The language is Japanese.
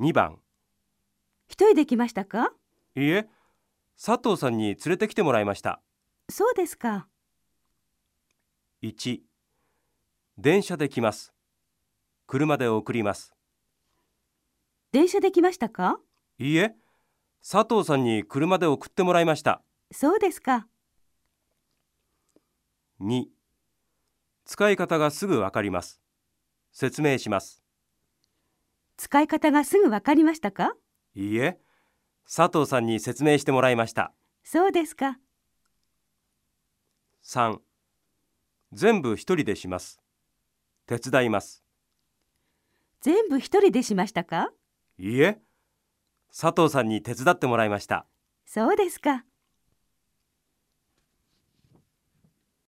2番。一人で来ましたか？いいえ佐藤さんに連れてきてもらいました。そうですか。1電車で来ます。車で送ります。電車で来ましたか？いいえ佐藤さんに車で送ってもらいました。そうですか。2使い方がすぐわかります。説明します使い方がすぐわかりましたか？いいえ佐藤さんに説明してもらいました。そうですか。3全部一人でします。手伝います。全部一人でしましたか？いいえ佐藤さんに手伝ってもらいました。そうですか。